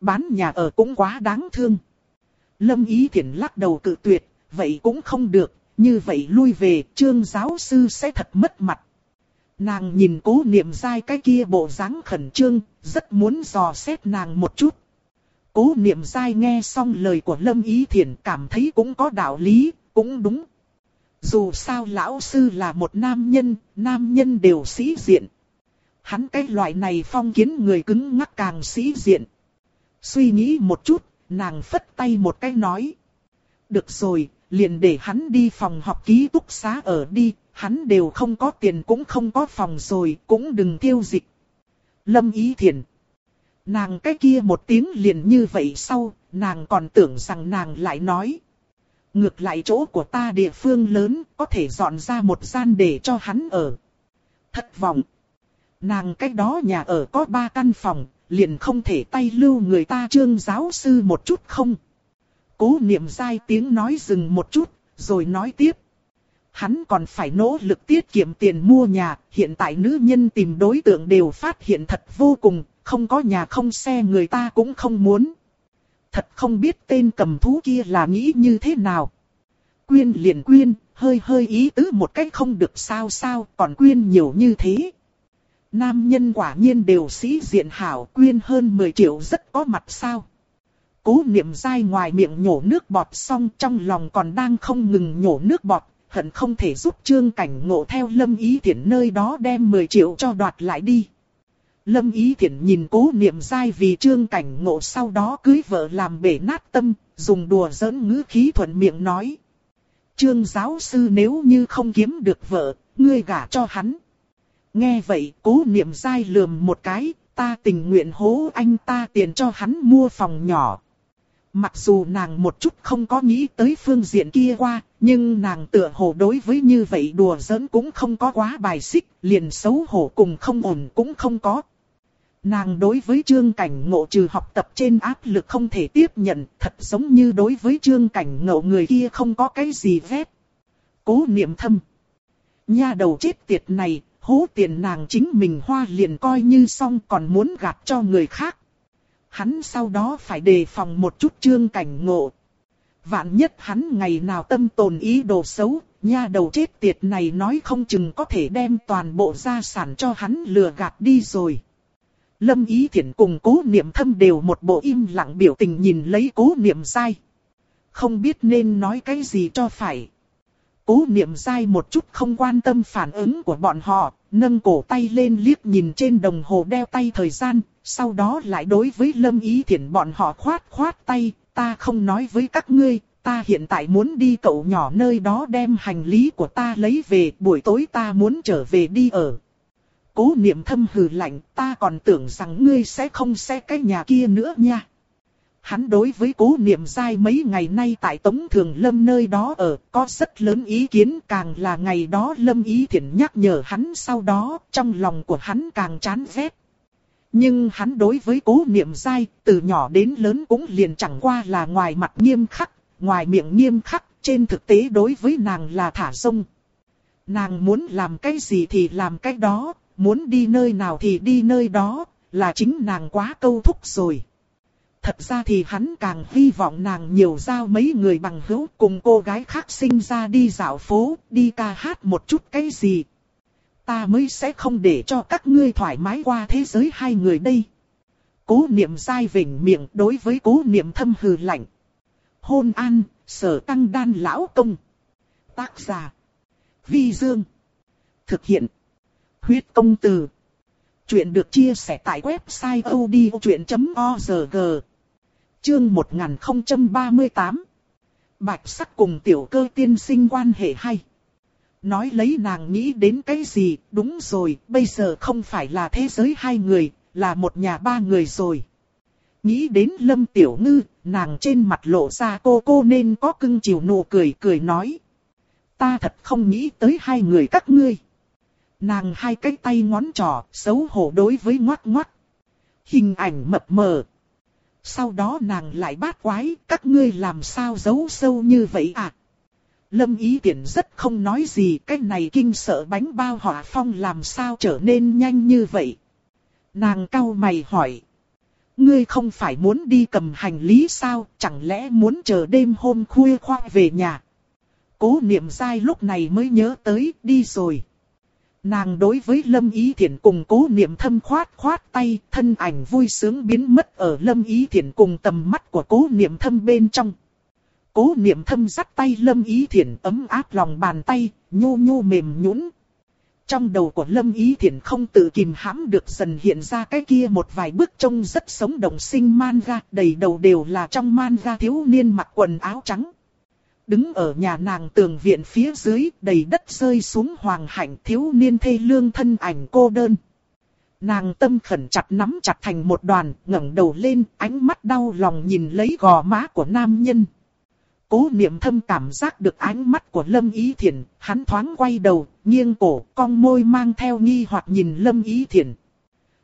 Bán nhà ở cũng quá đáng thương. Lâm Ý Thiển lắc đầu cự tuyệt, vậy cũng không được, như vậy lui về, trương giáo sư sẽ thật mất mặt. Nàng nhìn cố niệm dai cái kia bộ dáng khẩn trương, rất muốn dò xét nàng một chút. Cố niệm dai nghe xong lời của Lâm Ý Thiển cảm thấy cũng có đạo lý, cũng đúng. Dù sao lão sư là một nam nhân, nam nhân đều sĩ diện. Hắn cái loại này phong kiến người cứng ngắc càng sĩ diện. Suy nghĩ một chút, nàng phất tay một cái nói. Được rồi, liền để hắn đi phòng học ký túc xá ở đi, hắn đều không có tiền cũng không có phòng rồi, cũng đừng tiêu dịch. Lâm Ý Thiển. Nàng cái kia một tiếng liền như vậy sau, nàng còn tưởng rằng nàng lại nói. Ngược lại chỗ của ta địa phương lớn, có thể dọn ra một gian để cho hắn ở. Thất vọng. Nàng cách đó nhà ở có ba căn phòng, liền không thể tay lưu người ta trương giáo sư một chút không. Cố niệm dai tiếng nói dừng một chút, rồi nói tiếp. Hắn còn phải nỗ lực tiết kiệm tiền mua nhà, hiện tại nữ nhân tìm đối tượng đều phát hiện thật vô cùng, không có nhà không xe người ta cũng không muốn. Thật không biết tên cầm thú kia là nghĩ như thế nào. Quyên liền quyên, hơi hơi ý tứ một cách không được sao sao, còn quyên nhiều như thế. Nam nhân quả nhiên đều sĩ diện hảo quyên hơn 10 triệu rất có mặt sao. Cố niệm dai ngoài miệng nhổ nước bọt xong trong lòng còn đang không ngừng nhổ nước bọt, hận không thể giúp trương cảnh ngộ theo lâm ý thiện nơi đó đem 10 triệu cho đoạt lại đi. Lâm ý Thiển nhìn cố niệm dai vì trương cảnh ngộ sau đó cưới vợ làm bể nát tâm, dùng đùa giỡn ngữ khí thuận miệng nói. Trương giáo sư nếu như không kiếm được vợ, ngươi gả cho hắn. Nghe vậy cố niệm dai lườm một cái, ta tình nguyện hố anh ta tiền cho hắn mua phòng nhỏ. Mặc dù nàng một chút không có nghĩ tới phương diện kia qua, nhưng nàng tựa hồ đối với như vậy đùa giỡn cũng không có quá bài xích, liền xấu hổ cùng không ổn cũng không có. Nàng đối với trương cảnh ngộ trừ học tập trên áp lực không thể tiếp nhận, thật giống như đối với trương cảnh ngộ người kia không có cái gì vết Cố niệm thâm. Nha đầu chết tiệt này, hố tiền nàng chính mình hoa liền coi như xong còn muốn gạt cho người khác. Hắn sau đó phải đề phòng một chút trương cảnh ngộ. Vạn nhất hắn ngày nào tâm tồn ý đồ xấu, nha đầu chết tiệt này nói không chừng có thể đem toàn bộ gia sản cho hắn lừa gạt đi rồi. Lâm Ý Thiển cùng cố niệm thâm đều một bộ im lặng biểu tình nhìn lấy cố niệm sai. Không biết nên nói cái gì cho phải. Cố niệm sai một chút không quan tâm phản ứng của bọn họ, nâng cổ tay lên liếc nhìn trên đồng hồ đeo tay thời gian, sau đó lại đối với Lâm Ý Thiển bọn họ khoát khoát tay, ta không nói với các ngươi, ta hiện tại muốn đi cậu nhỏ nơi đó đem hành lý của ta lấy về, buổi tối ta muốn trở về đi ở. Cố niệm thâm hừ lạnh, ta còn tưởng rằng ngươi sẽ không xe cái nhà kia nữa nha. Hắn đối với cố niệm dai mấy ngày nay tại Tống Thường Lâm nơi đó ở, có rất lớn ý kiến càng là ngày đó Lâm Ý Thiển nhắc nhở hắn sau đó, trong lòng của hắn càng chán ghét. Nhưng hắn đối với cố niệm dai, từ nhỏ đến lớn cũng liền chẳng qua là ngoài mặt nghiêm khắc, ngoài miệng nghiêm khắc, trên thực tế đối với nàng là thả sông. Nàng muốn làm cái gì thì làm cái đó, muốn đi nơi nào thì đi nơi đó, là chính nàng quá câu thúc rồi. Thật ra thì hắn càng hy vọng nàng nhiều giao mấy người bằng hữu cùng cô gái khác sinh ra đi dạo phố, đi ca hát một chút cái gì. Ta mới sẽ không để cho các ngươi thoải mái qua thế giới hai người đây. Cố niệm dai vỉnh miệng đối với cố niệm thâm hừ lạnh. Hôn an, sở tăng đan lão công. Tác giả. Vi Dương. Thực hiện. Huyết công từ. Chuyện được chia sẻ tại website odchuyện.org. Chương 1038. Bạch sắc cùng tiểu cơ tiên sinh quan hệ hay. Nói lấy nàng nghĩ đến cái gì, đúng rồi, bây giờ không phải là thế giới hai người, là một nhà ba người rồi. Nghĩ đến lâm tiểu ngư, nàng trên mặt lộ ra cô cô nên có cưng chiều nụ cười cười nói. Ta thật không nghĩ tới hai người các ngươi. Nàng hai cái tay ngón trỏ, xấu hổ đối với ngoát ngoát. Hình ảnh mập mờ. Sau đó nàng lại bát quái, các ngươi làm sao giấu sâu như vậy à? Lâm ý tiện rất không nói gì, cái này kinh sợ bánh bao hỏa phong làm sao trở nên nhanh như vậy. Nàng cau mày hỏi. Ngươi không phải muốn đi cầm hành lý sao, chẳng lẽ muốn chờ đêm hôm khuya khoa về nhà? Cố niệm dai lúc này mới nhớ tới, đi rồi. Nàng đối với Lâm Ý Thiển cùng cố niệm thâm khoát khoát tay, thân ảnh vui sướng biến mất ở Lâm Ý Thiển cùng tầm mắt của cố niệm thâm bên trong. Cố niệm thâm dắt tay Lâm Ý Thiển ấm áp lòng bàn tay, nhô nhô mềm nhũn. Trong đầu của Lâm Ý Thiển không tự kìm hãm được dần hiện ra cái kia một vài bước trông rất sống động sinh manga, đầy đầu đều là trong manga thiếu niên mặc quần áo trắng. Đứng ở nhà nàng tường viện phía dưới, đầy đất rơi xuống hoàng hạnh thiếu niên thê lương thân ảnh cô đơn. Nàng tâm khẩn chặt nắm chặt thành một đoàn, ngẩng đầu lên, ánh mắt đau lòng nhìn lấy gò má của nam nhân. Cố niệm thâm cảm giác được ánh mắt của Lâm Ý Thiển, hắn thoáng quay đầu, nghiêng cổ, cong môi mang theo nghi hoặc nhìn Lâm Ý Thiển.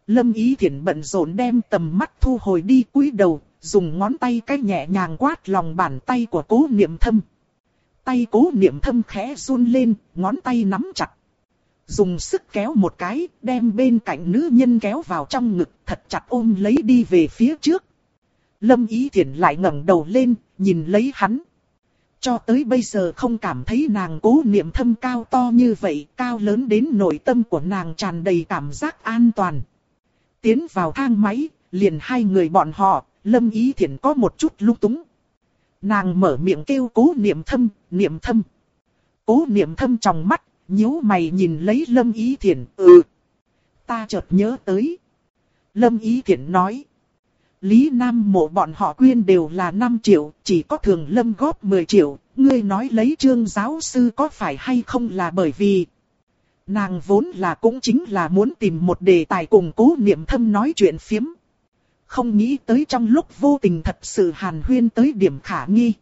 Lâm Ý Thiển bận rộn đem tầm mắt thu hồi đi cúi đầu, dùng ngón tay cái nhẹ nhàng quát lòng bàn tay của cố niệm thâm. Tay cố niệm thâm khẽ run lên, ngón tay nắm chặt. Dùng sức kéo một cái, đem bên cạnh nữ nhân kéo vào trong ngực, thật chặt ôm lấy đi về phía trước. Lâm Ý Thiển lại ngẩng đầu lên, nhìn lấy hắn. Cho tới bây giờ không cảm thấy nàng cố niệm thâm cao to như vậy, cao lớn đến nội tâm của nàng tràn đầy cảm giác an toàn. Tiến vào thang máy, liền hai người bọn họ, Lâm Ý Thiển có một chút lung túng. Nàng mở miệng kêu cố niệm thâm, niệm thâm. Cố niệm thâm trong mắt, nhíu mày nhìn lấy Lâm Ý Thiển, ừ. Ta chợt nhớ tới. Lâm Ý Thiển nói. Lý Nam mộ bọn họ quyên đều là 5 triệu, chỉ có thường Lâm góp 10 triệu. Ngươi nói lấy trương giáo sư có phải hay không là bởi vì... Nàng vốn là cũng chính là muốn tìm một đề tài cùng cố niệm thâm nói chuyện phiếm. Không nghĩ tới trong lúc vô tình thật sự hàn huyên tới điểm khả nghi.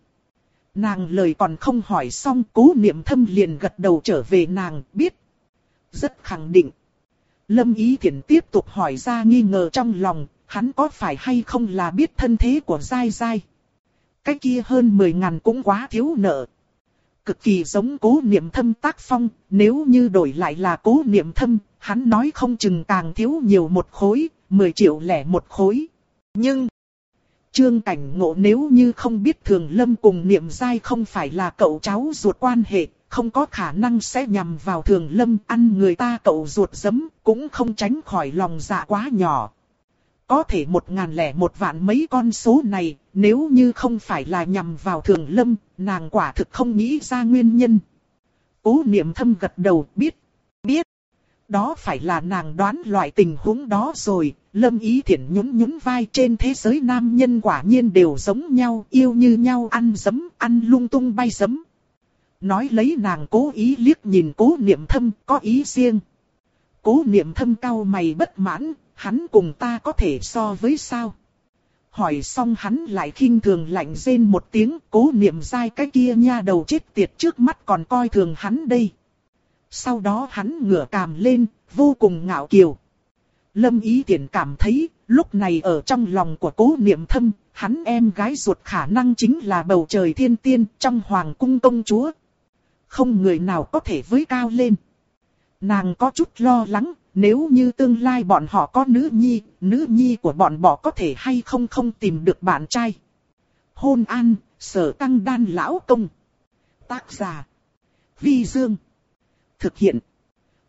Nàng lời còn không hỏi xong cố niệm thâm liền gật đầu trở về nàng biết. Rất khẳng định. Lâm Ý Thiển tiếp tục hỏi ra nghi ngờ trong lòng, hắn có phải hay không là biết thân thế của dai dai. Cái kia hơn 10 ngàn cũng quá thiếu nợ. Cực kỳ giống cố niệm thâm tác phong, nếu như đổi lại là cố niệm thâm, hắn nói không chừng càng thiếu nhiều một khối, 10 triệu lẻ một khối. Nhưng, Trương Cảnh Ngộ nếu như không biết Thường Lâm cùng Niệm Giai không phải là cậu cháu ruột quan hệ, không có khả năng sẽ nhằm vào Thường Lâm ăn người ta cậu ruột giấm, cũng không tránh khỏi lòng dạ quá nhỏ. Có thể một ngàn lẻ một vạn mấy con số này, nếu như không phải là nhằm vào Thường Lâm, nàng quả thực không nghĩ ra nguyên nhân. Cố niệm thâm gật đầu biết, biết. Đó phải là nàng đoán loại tình huống đó rồi, Lâm Ý Thiển nhún nhún vai trên thế giới nam nhân quả nhiên đều giống nhau, yêu như nhau ăn dấm, ăn lung tung bay dấm. Nói lấy nàng cố ý liếc nhìn cố niệm thâm có ý riêng. Cố niệm thâm cao mày bất mãn, hắn cùng ta có thể so với sao? Hỏi xong hắn lại khinh thường lạnh rên một tiếng, cố niệm dai cái kia nha đầu chết tiệt trước mắt còn coi thường hắn đây. Sau đó hắn ngửa càm lên, vô cùng ngạo kiều. Lâm ý Tiễn cảm thấy, lúc này ở trong lòng của cố niệm thâm, hắn em gái ruột khả năng chính là bầu trời thiên tiên trong hoàng cung công chúa. Không người nào có thể với cao lên. Nàng có chút lo lắng, nếu như tương lai bọn họ có nữ nhi, nữ nhi của bọn họ có thể hay không không tìm được bạn trai. Hôn an, sở tăng đan lão công. Tác giả. Vi Dương. Thực hiện.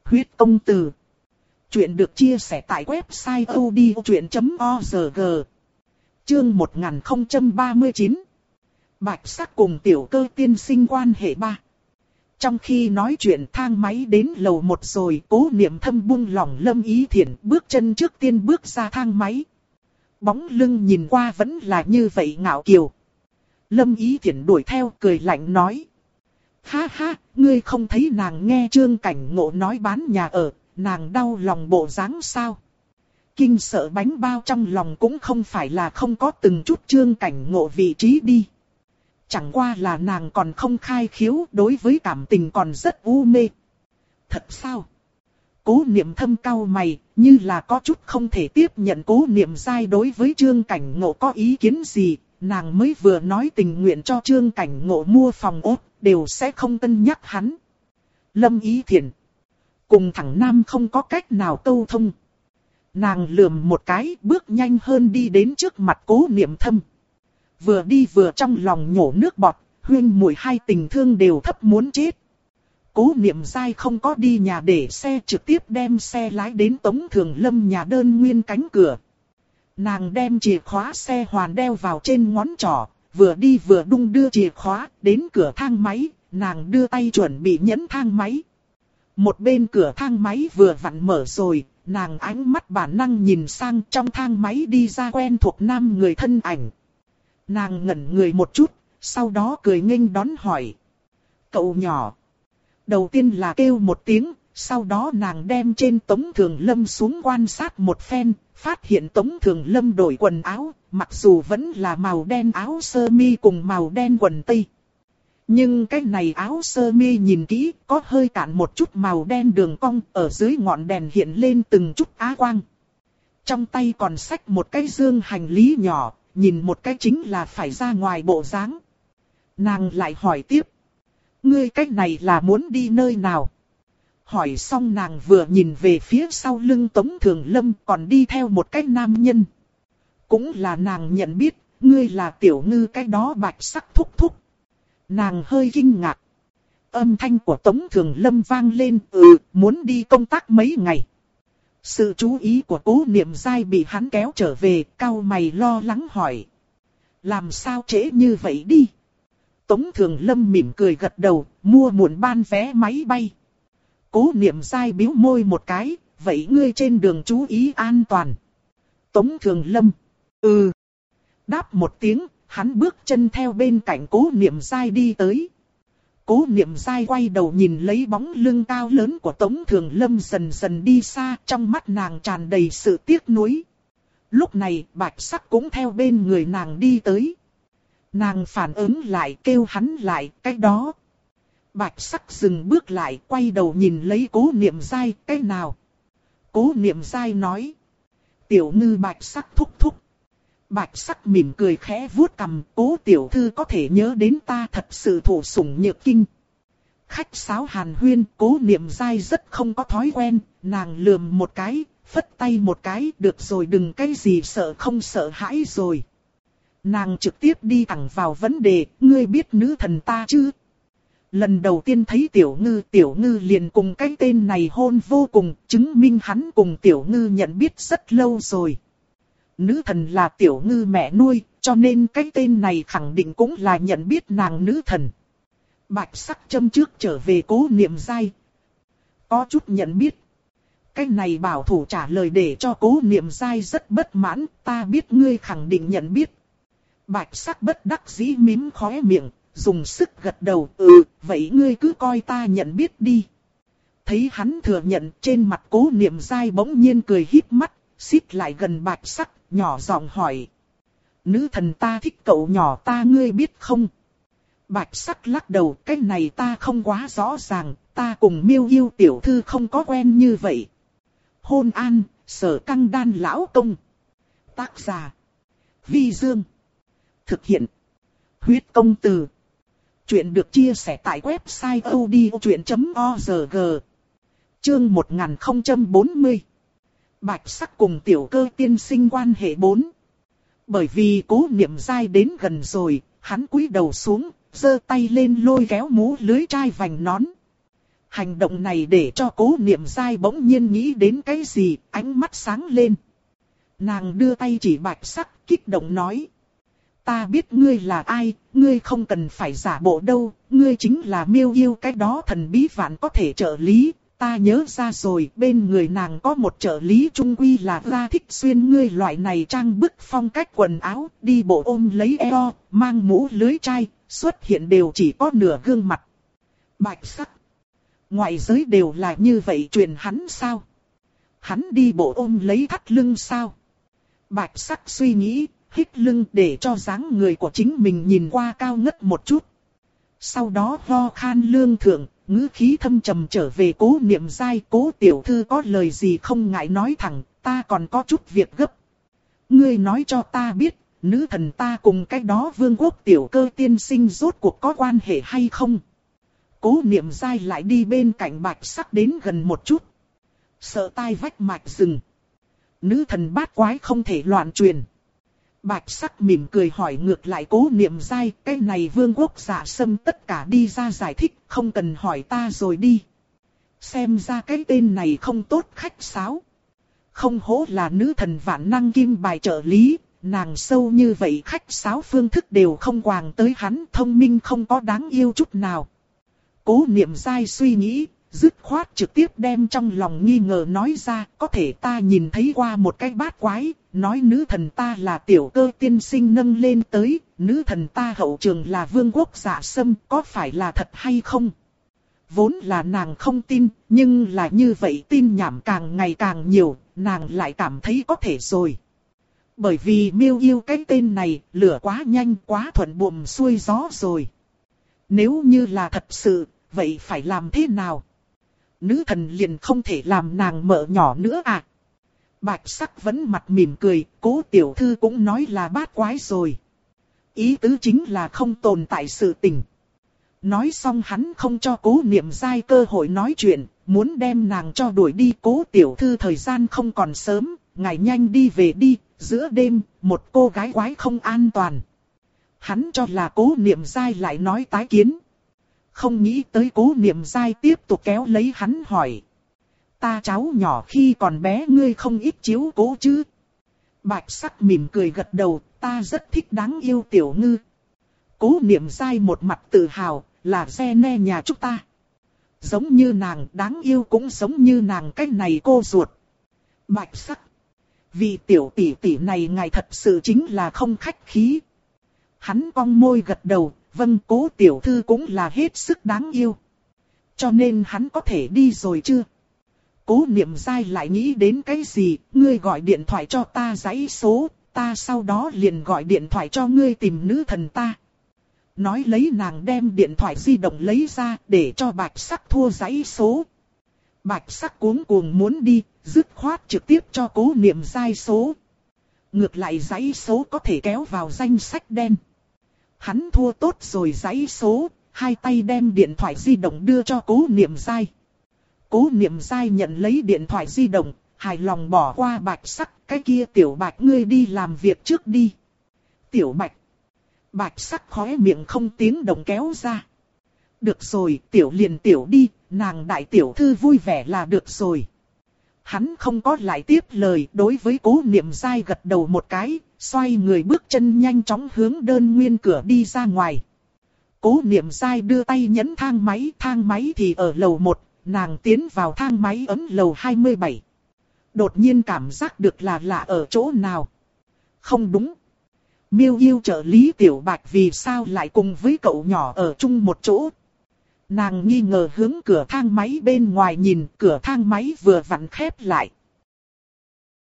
Huyết công từ. Chuyện được chia sẻ tại website odchuyện.org. Chương 1039. Bạch sắc cùng tiểu cơ tiên sinh quan hệ ba. Trong khi nói chuyện thang máy đến lầu một rồi, cố niệm thâm buông lòng lâm ý thiện bước chân trước tiên bước ra thang máy. Bóng lưng nhìn qua vẫn là như vậy ngạo kiều. Lâm ý thiện đuổi theo cười lạnh nói. Ha ha, ngươi không thấy nàng nghe trương cảnh ngộ nói bán nhà ở, nàng đau lòng bộ dáng sao? Kinh sợ bánh bao trong lòng cũng không phải là không có từng chút trương cảnh ngộ vị trí đi. Chẳng qua là nàng còn không khai khiếu đối với cảm tình còn rất u mê. Thật sao? Cố niệm thâm cao mày, như là có chút không thể tiếp nhận cố niệm dai đối với trương cảnh ngộ có ý kiến gì, nàng mới vừa nói tình nguyện cho trương cảnh ngộ mua phòng ốt, đều sẽ không cân nhắc hắn. Lâm ý thiền Cùng thằng Nam không có cách nào câu thông. Nàng lườm một cái bước nhanh hơn đi đến trước mặt cố niệm thâm. Vừa đi vừa trong lòng nhổ nước bọt, huyên mùi hai tình thương đều thấp muốn chết. Cố niệm dai không có đi nhà để xe trực tiếp đem xe lái đến Tống Thường Lâm nhà đơn nguyên cánh cửa. Nàng đem chìa khóa xe hoàn đeo vào trên ngón trỏ, vừa đi vừa đung đưa chìa khóa đến cửa thang máy, nàng đưa tay chuẩn bị nhấn thang máy. Một bên cửa thang máy vừa vặn mở rồi, nàng ánh mắt bản năng nhìn sang trong thang máy đi ra quen thuộc nam người thân ảnh. Nàng ngẩn người một chút, sau đó cười nghênh đón hỏi. Cậu nhỏ. Đầu tiên là kêu một tiếng, sau đó nàng đem trên Tống Thường Lâm xuống quan sát một phen, phát hiện Tống Thường Lâm đổi quần áo, mặc dù vẫn là màu đen áo sơ mi cùng màu đen quần tây. Nhưng cái này áo sơ mi nhìn kỹ, có hơi cạn một chút màu đen đường cong, ở dưới ngọn đèn hiện lên từng chút á quang. Trong tay còn xách một cái dương hành lý nhỏ, nhìn một cái chính là phải ra ngoài bộ dáng. Nàng lại hỏi tiếp. Ngươi cách này là muốn đi nơi nào? Hỏi xong nàng vừa nhìn về phía sau lưng Tống Thường Lâm còn đi theo một cái nam nhân. Cũng là nàng nhận biết, ngươi là tiểu ngư cái đó bạch sắc thúc thúc. Nàng hơi kinh ngạc. Âm thanh của Tống Thường Lâm vang lên, ừ, muốn đi công tác mấy ngày. Sự chú ý của cố niệm dai bị hắn kéo trở về, cao mày lo lắng hỏi. Làm sao trễ như vậy đi? Tống Thường Lâm mỉm cười gật đầu, mua muộn ban vé máy bay. Cố niệm Sai biếu môi một cái, vậy ngươi trên đường chú ý an toàn. Tống Thường Lâm. Ừ. Đáp một tiếng, hắn bước chân theo bên cạnh cố niệm Sai đi tới. Cố niệm Sai quay đầu nhìn lấy bóng lưng cao lớn của Tống Thường Lâm dần dần đi xa, trong mắt nàng tràn đầy sự tiếc nuối. Lúc này, bạch sắc cũng theo bên người nàng đi tới. Nàng phản ứng lại kêu hắn lại, cái đó. Bạch sắc dừng bước lại, quay đầu nhìn lấy cố niệm dai, cái nào. Cố niệm dai nói. Tiểu ngư bạch sắc thúc thúc. Bạch sắc mỉm cười khẽ vuốt cầm, cố tiểu thư có thể nhớ đến ta thật sự thủ sủng nhược kinh. Khách sáo hàn huyên, cố niệm dai rất không có thói quen, nàng lườm một cái, phất tay một cái, được rồi đừng cái gì sợ không sợ hãi rồi. Nàng trực tiếp đi thẳng vào vấn đề, ngươi biết nữ thần ta chứ? Lần đầu tiên thấy tiểu ngư, tiểu ngư liền cùng cái tên này hôn vô cùng, chứng minh hắn cùng tiểu ngư nhận biết rất lâu rồi nữ thần là tiểu ngư mẹ nuôi, cho nên cái tên này khẳng định cũng là nhận biết nàng nữ thần. Bạch sắc châm trước trở về cố niệm dai. Có chút nhận biết. Cái này bảo thủ trả lời để cho cố niệm dai rất bất mãn, ta biết ngươi khẳng định nhận biết. Bạch sắc bất đắc dĩ mím khóe miệng, dùng sức gật đầu, ừ, vậy ngươi cứ coi ta nhận biết đi. Thấy hắn thừa nhận trên mặt cố niệm dai bỗng nhiên cười híp mắt, xít lại gần bạch sắc, nhỏ giọng hỏi. Nữ thần ta thích cậu nhỏ ta ngươi biết không? Bạch sắc lắc đầu, cái này ta không quá rõ ràng, ta cùng miêu yêu tiểu thư không có quen như vậy. Hôn an, sở căng đan lão công. Tác giả. Vi Dương. Thực hiện. Huyết công từ. Chuyện được chia sẻ tại website odchuyện.org. Chương 1040. Bạch sắc cùng tiểu cơ tiên sinh quan hệ bốn. Bởi vì cố niệm dai đến gần rồi, hắn cúi đầu xuống, giơ tay lên lôi kéo mũ lưới chai vành nón. Hành động này để cho cố niệm dai bỗng nhiên nghĩ đến cái gì, ánh mắt sáng lên. Nàng đưa tay chỉ bạch sắc, kích động nói. Ta biết ngươi là ai, ngươi không cần phải giả bộ đâu, ngươi chính là miêu yêu cái đó thần bí vạn có thể trợ lý, Ta nhớ ra rồi, bên người nàng có một trợ lý trung quy là ra thích xuyên ngươi loại này trang bức phong cách quần áo, đi bộ ôm lấy eo, mang mũ lưới chai, xuất hiện đều chỉ có nửa gương mặt. Bạch sắc. Ngoại giới đều là như vậy truyền hắn sao? Hắn đi bộ ôm lấy thắt lưng sao? Bạch sắc suy nghĩ, thích lưng để cho dáng người của chính mình nhìn qua cao ngất một chút. Sau đó ho khan lương thượng, ngữ khí thâm trầm trở về cố niệm dai cố tiểu thư có lời gì không ngại nói thẳng, ta còn có chút việc gấp. Ngươi nói cho ta biết, nữ thần ta cùng cái đó vương quốc tiểu cơ tiên sinh rốt cuộc có quan hệ hay không? Cố niệm dai lại đi bên cạnh bạch sắc đến gần một chút. Sợ tai vách mạch rừng. Nữ thần bát quái không thể loạn truyền. Bạch sắc mỉm cười hỏi ngược lại cố niệm dai, cái này vương quốc giả sâm tất cả đi ra giải thích, không cần hỏi ta rồi đi. Xem ra cái tên này không tốt khách sáo. Không hổ là nữ thần vạn năng kim bài trợ lý, nàng sâu như vậy khách sáo phương thức đều không quàng tới hắn thông minh không có đáng yêu chút nào. Cố niệm dai suy nghĩ, dứt khoát trực tiếp đem trong lòng nghi ngờ nói ra, có thể ta nhìn thấy qua một cái bát quái, nói nữ thần ta là tiểu cơ tiên sinh nâng lên tới, nữ thần ta hậu trường là vương quốc giả sâm, có phải là thật hay không? vốn là nàng không tin, nhưng là như vậy tin nhảm càng ngày càng nhiều, nàng lại cảm thấy có thể rồi. Bởi vì miêu yêu cái tên này, lửa quá nhanh quá thuận buồm xuôi gió rồi. Nếu như là thật sự, vậy phải làm thế nào? Nữ thần liền không thể làm nàng mợ nhỏ nữa à? Bạch sắc vẫn mặt mỉm cười, cố tiểu thư cũng nói là bát quái rồi. Ý tứ chính là không tồn tại sự tình. Nói xong hắn không cho cố niệm dai cơ hội nói chuyện, muốn đem nàng cho đuổi đi cố tiểu thư thời gian không còn sớm, ngài nhanh đi về đi, giữa đêm, một cô gái quái không an toàn. Hắn cho là cố niệm dai lại nói tái kiến. Không nghĩ tới cố niệm dai tiếp tục kéo lấy hắn hỏi. Ta cháu nhỏ khi còn bé ngươi không ít chiếu cố chứ. Bạch sắc mỉm cười gật đầu, ta rất thích đáng yêu tiểu ngư. Cố niệm dai một mặt tự hào, là xe ne nhà chúng ta. Giống như nàng đáng yêu cũng giống như nàng cái này cô ruột. Bạch sắc. Vì tiểu tỷ tỷ này ngài thật sự chính là không khách khí. Hắn cong môi gật đầu, vâng cố tiểu thư cũng là hết sức đáng yêu. Cho nên hắn có thể đi rồi chưa? Cố niệm dai lại nghĩ đến cái gì, ngươi gọi điện thoại cho ta giấy số, ta sau đó liền gọi điện thoại cho ngươi tìm nữ thần ta. Nói lấy nàng đem điện thoại di động lấy ra để cho bạch sắc thua giấy số. Bạch sắc cuống cuồng muốn đi, dứt khoát trực tiếp cho cố niệm giai số. Ngược lại giấy số có thể kéo vào danh sách đen. Hắn thua tốt rồi giấy số, hai tay đem điện thoại di động đưa cho cố niệm giai. Cố niệm dai nhận lấy điện thoại di động, hài lòng bỏ qua bạch sắc, cái kia tiểu bạch ngươi đi làm việc trước đi. Tiểu bạch. Bạch sắc khóe miệng không tiếng động kéo ra. Được rồi, tiểu liền tiểu đi, nàng đại tiểu thư vui vẻ là được rồi. Hắn không có lại tiếp lời đối với cố niệm dai gật đầu một cái, xoay người bước chân nhanh chóng hướng đơn nguyên cửa đi ra ngoài. Cố niệm dai đưa tay nhấn thang máy, thang máy thì ở lầu 1, nàng tiến vào thang máy ấm lầu 27. Đột nhiên cảm giác được là lạ ở chỗ nào. Không đúng. Miêu yêu trợ lý tiểu bạch vì sao lại cùng với cậu nhỏ ở chung một chỗ. Nàng nghi ngờ hướng cửa thang máy bên ngoài nhìn, cửa thang máy vừa vặn khép lại.